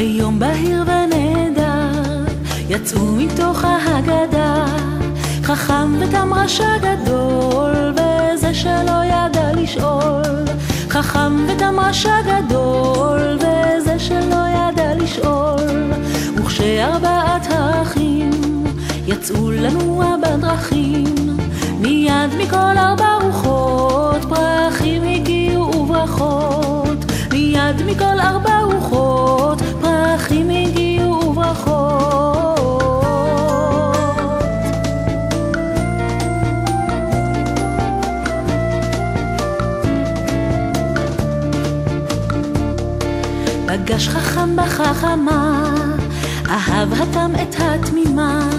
ביום בהיר ונהדר יצאו מתוך ההגדה חכם ותם רשע גדול וזה שלא ידע לשאול. חכם ותם רשע גדול וזה שלא ידע לשאול. וכשארבעת האחים יצאו לנוע בדרכים מיד מכל ארבע רוחות פרחים הגיעו וברכות. מיד מכל ארבע פגש חכם בחכמה אהב התם את התמימה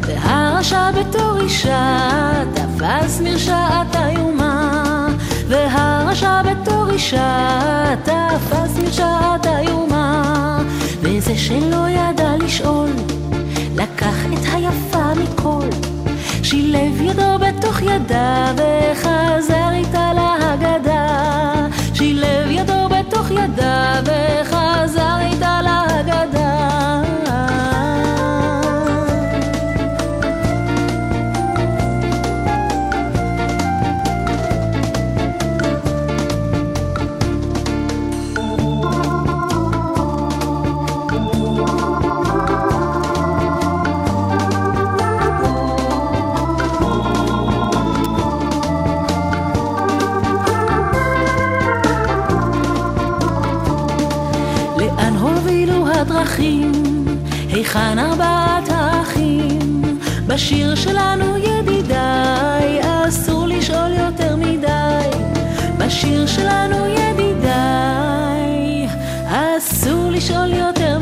והרשע בתור אישה תפס מרשעת איומה והרשע בתור אישה תפס מרשעת איומה וזה שלא ידע לשאול לקח את היפה מכל שילב ידו בתוך ידה וחזר הדרכים? היכן ארבעת האחים? בשיר שלנו ידידיי, אסור לשאול יותר מדי. בשיר שלנו ידידיי, אסור לשאול יותר